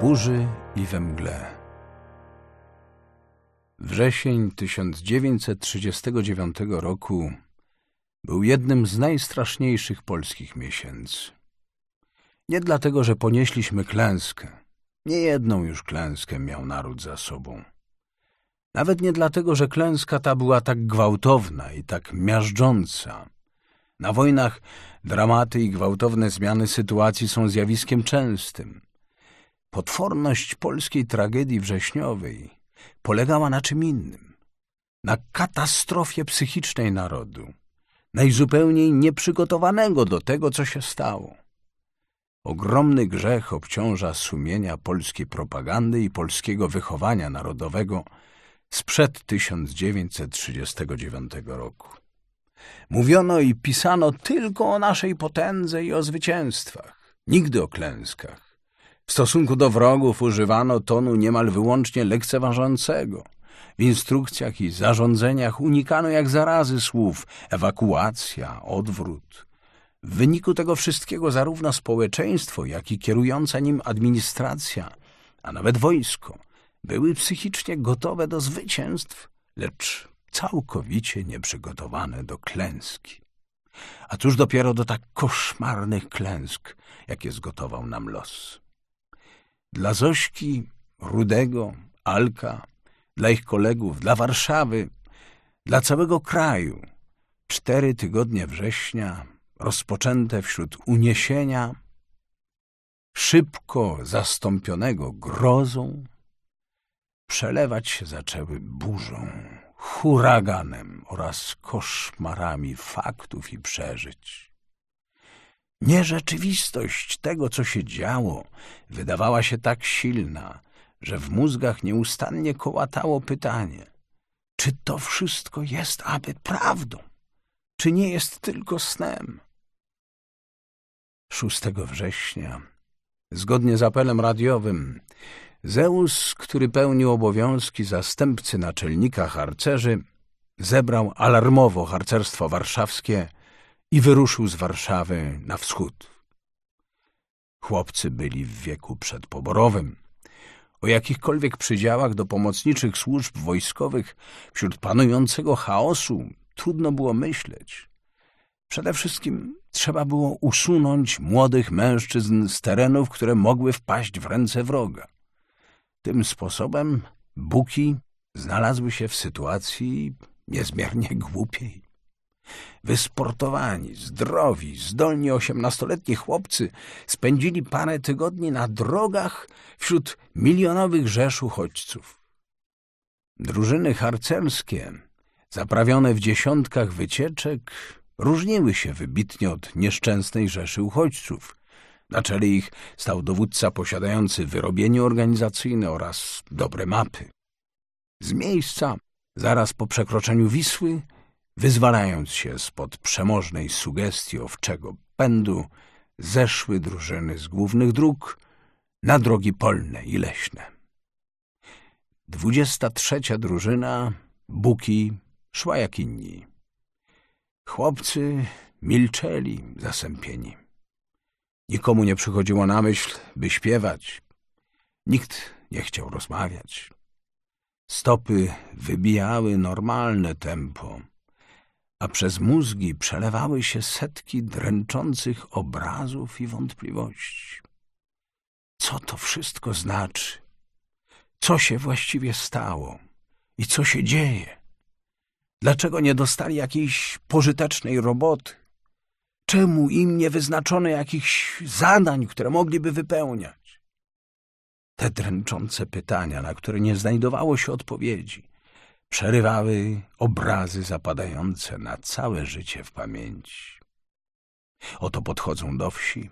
burzy i we mgle. Wrzesień 1939 roku był jednym z najstraszniejszych polskich miesięcy. Nie dlatego, że ponieśliśmy klęskę. Nie jedną już klęskę miał naród za sobą. Nawet nie dlatego, że klęska ta była tak gwałtowna i tak miażdżąca. Na wojnach dramaty i gwałtowne zmiany sytuacji są zjawiskiem częstym. Potworność polskiej tragedii wrześniowej polegała na czym innym. Na katastrofie psychicznej narodu, najzupełniej nieprzygotowanego do tego, co się stało. Ogromny grzech obciąża sumienia polskiej propagandy i polskiego wychowania narodowego sprzed 1939 roku. Mówiono i pisano tylko o naszej potędze i o zwycięstwach, nigdy o klęskach. W stosunku do wrogów używano tonu niemal wyłącznie lekceważącego. W instrukcjach i zarządzeniach unikano jak zarazy słów ewakuacja, odwrót. W wyniku tego wszystkiego zarówno społeczeństwo, jak i kierująca nim administracja, a nawet wojsko, były psychicznie gotowe do zwycięstw, lecz całkowicie nieprzygotowane do klęski. A cóż dopiero do tak koszmarnych klęsk, jakie zgotował nam los. Dla Zośki, Rudego, Alka, dla ich kolegów, dla Warszawy, dla całego kraju. Cztery tygodnie września, rozpoczęte wśród uniesienia, szybko zastąpionego grozą, przelewać się zaczęły burzą, huraganem oraz koszmarami faktów i przeżyć. Nierzeczywistość tego, co się działo, wydawała się tak silna, że w mózgach nieustannie kołatało pytanie, czy to wszystko jest aby prawdą, czy nie jest tylko snem. 6 września, zgodnie z apelem radiowym, Zeus, który pełnił obowiązki zastępcy naczelnika harcerzy, zebrał alarmowo harcerstwo warszawskie i wyruszył z Warszawy na wschód. Chłopcy byli w wieku przedpoborowym. O jakichkolwiek przydziałach do pomocniczych służb wojskowych wśród panującego chaosu trudno było myśleć. Przede wszystkim trzeba było usunąć młodych mężczyzn z terenów, które mogły wpaść w ręce wroga. Tym sposobem Buki znalazły się w sytuacji niezmiernie głupiej. Wysportowani, zdrowi, zdolni osiemnastoletni chłopcy spędzili parę tygodni na drogach wśród milionowych rzesz uchodźców. Drużyny harcerskie, zaprawione w dziesiątkach wycieczek, różniły się wybitnie od nieszczęsnej rzeszy uchodźców. Na czele ich stał dowódca posiadający wyrobienie organizacyjne oraz dobre mapy. Z miejsca, zaraz po przekroczeniu Wisły, Wyzwalając się spod przemożnej sugestii owczego pędu, zeszły drużyny z głównych dróg na drogi polne i leśne. Dwudziesta trzecia drużyna, Buki, szła jak inni. Chłopcy milczeli zasępieni. Nikomu nie przychodziło na myśl, by śpiewać. Nikt nie chciał rozmawiać. Stopy wybijały normalne tempo a przez mózgi przelewały się setki dręczących obrazów i wątpliwości. Co to wszystko znaczy? Co się właściwie stało? I co się dzieje? Dlaczego nie dostali jakiejś pożytecznej roboty? Czemu im nie wyznaczono jakichś zadań, które mogliby wypełniać? Te dręczące pytania, na które nie znajdowało się odpowiedzi, przerywały obrazy zapadające na całe życie w pamięci. Oto podchodzą do wsi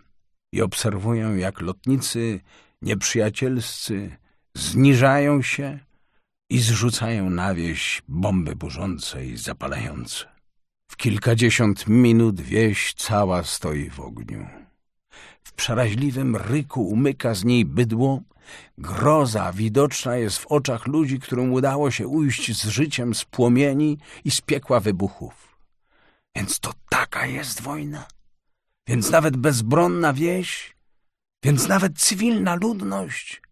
i obserwują, jak lotnicy nieprzyjacielscy zniżają się i zrzucają na wieś bomby burzące i zapalające. W kilkadziesiąt minut wieś cała stoi w ogniu. W przeraźliwym ryku umyka z niej bydło Groza widoczna jest w oczach ludzi, którym udało się ujść z życiem z płomieni i z piekła wybuchów. Więc to taka jest wojna? Więc nawet bezbronna wieś więc nawet cywilna ludność.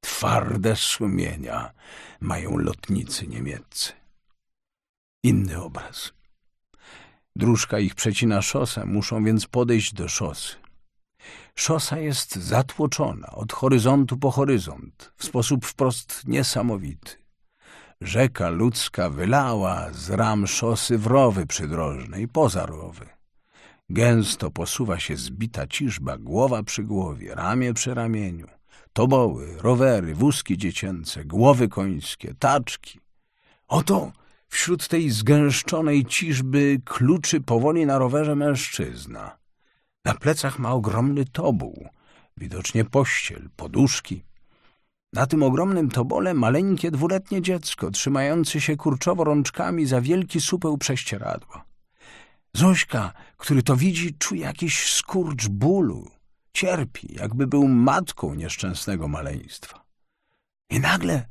Twarde sumienia mają lotnicy niemieccy. Inny obraz. Dróżka ich przecina szosę, muszą więc podejść do szosy. Szosa jest zatłoczona od horyzontu po horyzont w sposób wprost niesamowity. Rzeka ludzka wylała z ram szosy w rowy przydrożne i poza rowy. Gęsto posuwa się zbita ciżba, głowa przy głowie, ramię przy ramieniu. Toboły, rowery, wózki dziecięce, głowy końskie, taczki. Oto wśród tej zgęszczonej ciżby kluczy powoli na rowerze mężczyzna. Na plecach ma ogromny tobuł, widocznie pościel, poduszki. Na tym ogromnym tobole maleńkie dwuletnie dziecko, trzymające się kurczowo rączkami za wielki supeł prześcieradła. Zośka, który to widzi, czuje jakiś skurcz bólu. Cierpi, jakby był matką nieszczęsnego maleństwa. I nagle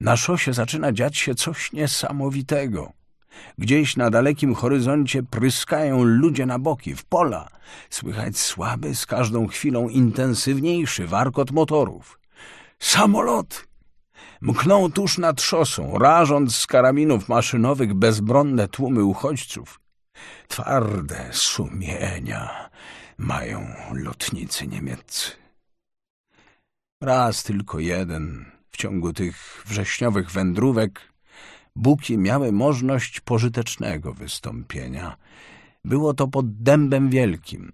na szosie zaczyna dziać się coś niesamowitego. Gdzieś na dalekim horyzoncie pryskają ludzie na boki, w pola. Słychać słaby, z każdą chwilą intensywniejszy warkot motorów. Samolot! Mkną tuż nad szosą, rażąc z karabinów maszynowych bezbronne tłumy uchodźców. Twarde sumienia mają lotnicy niemieccy. Raz tylko jeden w ciągu tych wrześniowych wędrówek Buki miały możność pożytecznego wystąpienia. Było to pod Dębem Wielkim.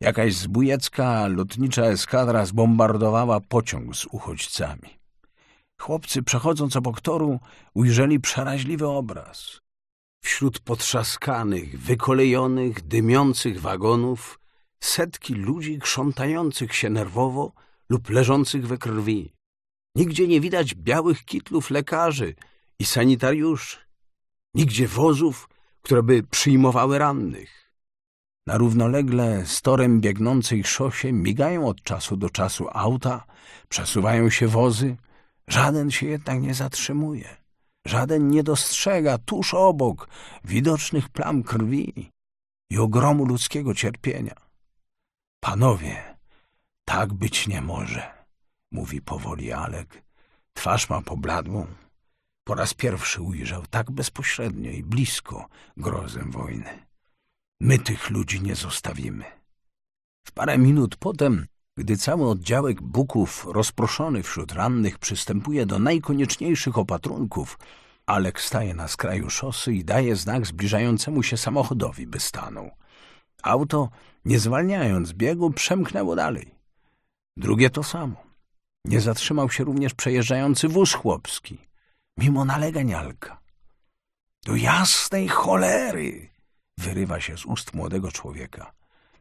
Jakaś zbójecka lotnicza eskadra zbombardowała pociąg z uchodźcami. Chłopcy, przechodząc obok toru, ujrzeli przeraźliwy obraz. Wśród potrzaskanych, wykolejonych, dymiących wagonów setki ludzi krzątających się nerwowo lub leżących we krwi. Nigdzie nie widać białych kitlów lekarzy i sanitariuszy. Nigdzie wozów, które by przyjmowały rannych. Na równolegle z torem biegnącej szosie migają od czasu do czasu auta, przesuwają się wozy. Żaden się jednak nie zatrzymuje. Żaden nie dostrzega tuż obok widocznych plam krwi i ogromu ludzkiego cierpienia. Panowie, tak być nie może, mówi powoli Alek. Twarz ma pobladłą. Po raz pierwszy ujrzał tak bezpośrednio i blisko grozę wojny. My tych ludzi nie zostawimy. W parę minut potem, gdy cały oddziałek Buków rozproszony wśród rannych przystępuje do najkonieczniejszych opatrunków, Alek staje na skraju szosy i daje znak zbliżającemu się samochodowi, by stanął. Auto, nie zwalniając biegu, przemknęło dalej. Drugie to samo. Nie zatrzymał się również przejeżdżający wóz chłopski, mimo nalegań Alka. Do jasnej cholery! Wyrywa się z ust młodego człowieka.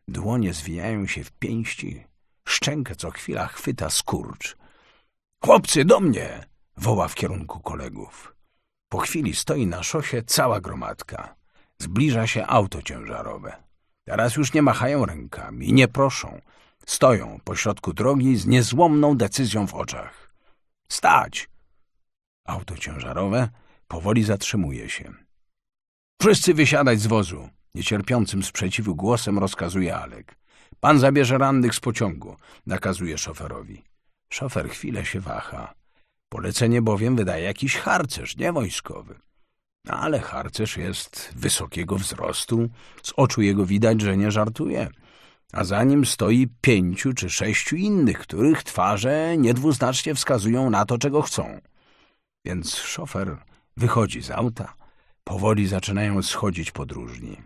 Dłonie zwijają się w pięści, szczękę co chwila chwyta skurcz. Chłopcy, do mnie! woła w kierunku kolegów. Po chwili stoi na szosie cała gromadka. Zbliża się auto ciężarowe. Teraz już nie machają rękami, nie proszą. Stoją pośrodku drogi z niezłomną decyzją w oczach. Stać! Auto ciężarowe powoli zatrzymuje się. Wszyscy wysiadać z wozu! Niecierpiącym sprzeciwu głosem rozkazuje Alek. Pan zabierze rannych z pociągu, nakazuje szoferowi. Szofer chwilę się waha. Polecenie bowiem wydaje jakiś harcerz, nie wojskowy. Ale harcerz jest wysokiego wzrostu, z oczu jego widać, że nie żartuje, a za nim stoi pięciu czy sześciu innych, których twarze niedwuznacznie wskazują na to, czego chcą. Więc szofer wychodzi z auta, powoli zaczynają schodzić podróżni.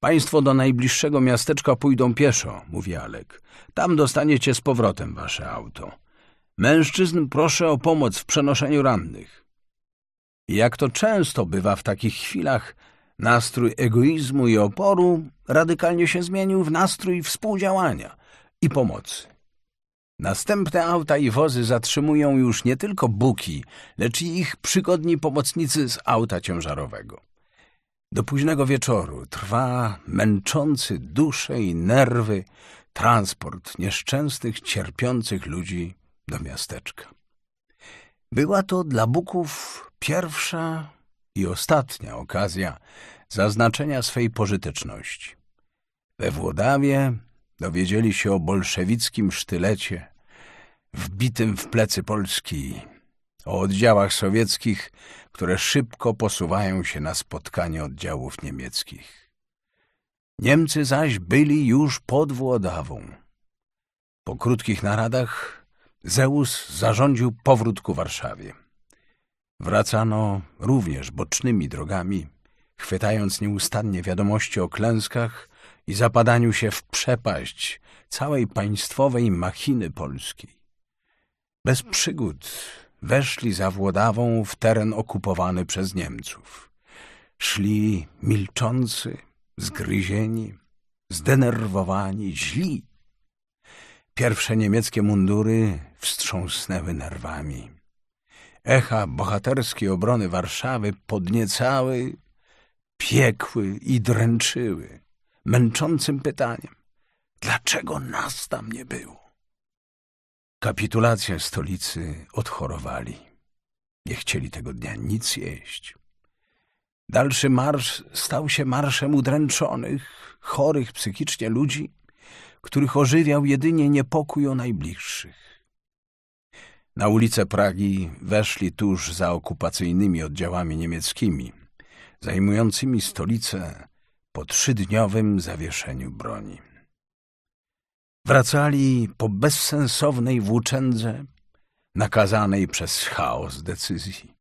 Państwo do najbliższego miasteczka pójdą pieszo, mówi Alek. Tam dostaniecie z powrotem wasze auto. Mężczyzn proszę o pomoc w przenoszeniu rannych. I jak to często bywa w takich chwilach, nastrój egoizmu i oporu radykalnie się zmienił w nastrój współdziałania i pomocy. Następne auta i wozy zatrzymują już nie tylko buki, lecz i ich przygodni pomocnicy z auta ciężarowego. Do późnego wieczoru trwa męczący dusze i nerwy transport nieszczęsnych, cierpiących ludzi do miasteczka. Była to dla Buków pierwsza i ostatnia okazja zaznaczenia swej pożyteczności. We Włodawie dowiedzieli się o bolszewickim sztylecie wbitym w plecy Polski, o oddziałach sowieckich, które szybko posuwają się na spotkanie oddziałów niemieckich. Niemcy zaś byli już pod Włodawą. Po krótkich naradach Zeus zarządził powrót ku Warszawie. Wracano również bocznymi drogami, chwytając nieustannie wiadomości o klęskach i zapadaniu się w przepaść całej państwowej machiny polskiej. Bez przygód weszli za Włodawą w teren okupowany przez Niemców. Szli milczący, zgryzieni, zdenerwowani, źli. Pierwsze niemieckie mundury wstrząsnęły nerwami. Echa bohaterskiej obrony Warszawy podniecały, piekły i dręczyły męczącym pytaniem dlaczego nas tam nie było? Kapitulację stolicy odchorowali. Nie chcieli tego dnia nic jeść. Dalszy marsz stał się marszem udręczonych, chorych psychicznie ludzi, których ożywiał jedynie niepokój o najbliższych. Na ulicę Pragi weszli tuż za okupacyjnymi oddziałami niemieckimi, zajmującymi stolicę po trzydniowym zawieszeniu broni. Wracali po bezsensownej włóczędze, nakazanej przez chaos decyzji.